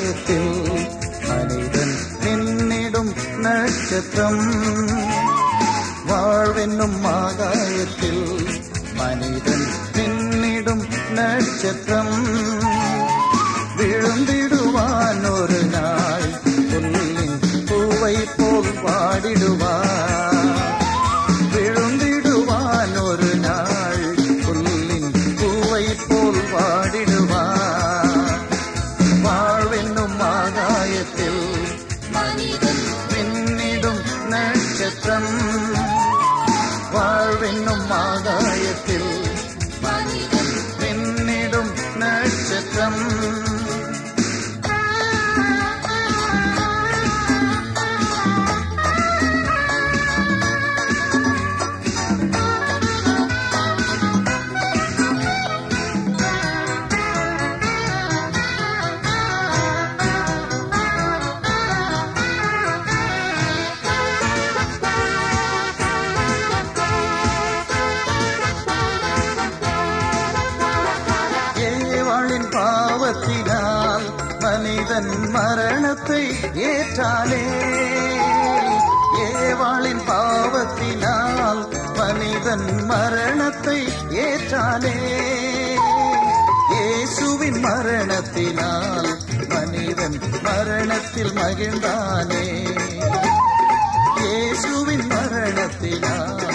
ഹൃദയത്തിൽ മനിതൻ നിന്നിടും നക്ഷത്രം. വാഴ്വെന്നും ആകായത്തിൽ മനിതൻ നിന്നിടും നക്ഷത്രം. വിഴുന്നിടുവാനൊരു നാൾ പൂവൈ പോൽ പാടിടും. நட்சத்திரம் ஏவாளின் தன் மரணத்தை ஏற்றாலே ஏவாளின் பாவத்தினால் மனிதன் மரணத்தை ஏற்றாலே இயேசுவின் மரணத்தினால் மனிதன் மரணத்தில் மகிழ்ந்தானே. இயேசுவின் மரணத்தினால்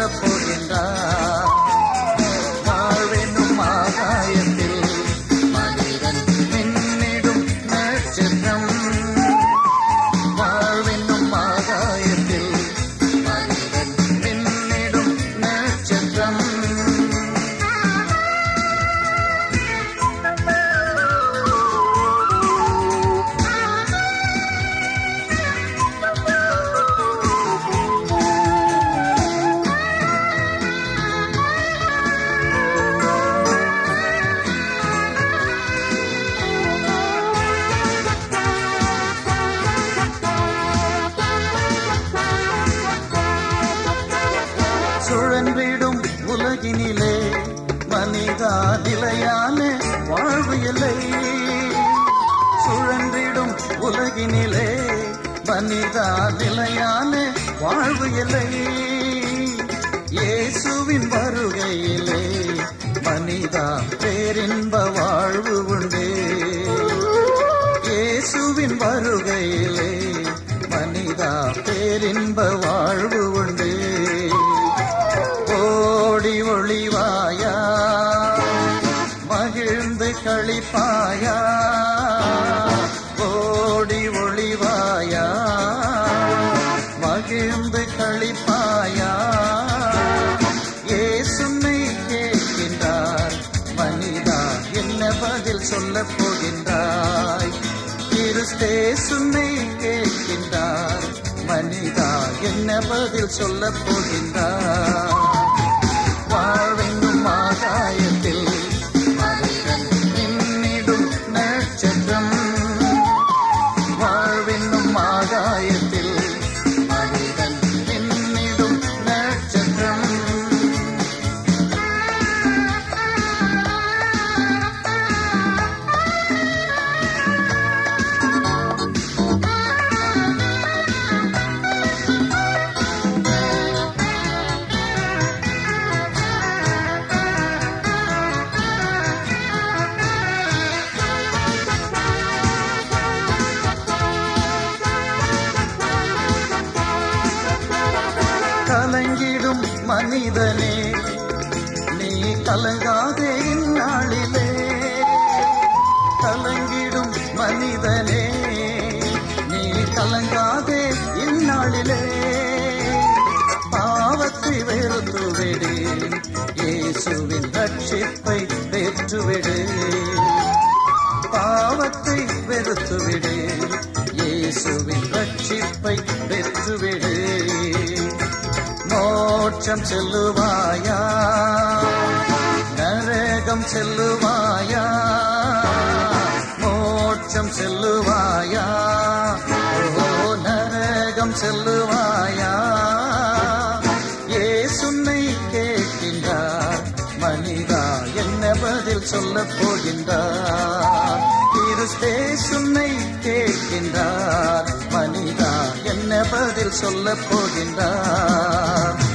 பதில் உலகினிலே மனிதா நிலையான வாழ்வு இல்லை. சுழன்றிடும் உலகினிலே மனிதா நிலையான வாழ்வு இல்லை. இயேசுவின் வருகையிலே மனிதா பேரின்ப வாழ்வு உண்டு. இயேசுவின் வருகையிலே மனிதா பேரின்ப வாழ்வு களிப்பாயா ஓடி ஒளிவாயா மகிழ்ந்து களிப்பாயா. ஏசுமை கேட்கின்றார் மனிதா என்ன பதில் சொல்ல போகின்றாய்? கிறிஸ்தேசுமை கேட்கின்றார் மனிதா என்ன பதில் சொல்ல போகின்றார் கலங்கிடும் மனிதனே நீ கலங்காதே இந்நாளிலே. கலங்கிடும் மனிதனே நீ கலங்காதே இந்நாளிலே. பாவத்தை வெறுத்துவிடு இயேசுவின் ரட்சிப்பை பெற்றுவிடு பாவத்தை வெறுத்துவிடு இயேசுவின் ரட்சிப்பை பெற்றுவிடு மோட்சம் செல்லுவாயா? நரகம் செல்லுவாயா? மோட்சம் செல்லுவாயா? ஓ நரகம் செல்லுவாயா? ஏ சுன்னை கேட்கின்றார் மனிதா என்ன பதில் சொல்ல போகின்றார்? இது சுன்னை கேட்கின்றார். சொல்ல போகின்றார்.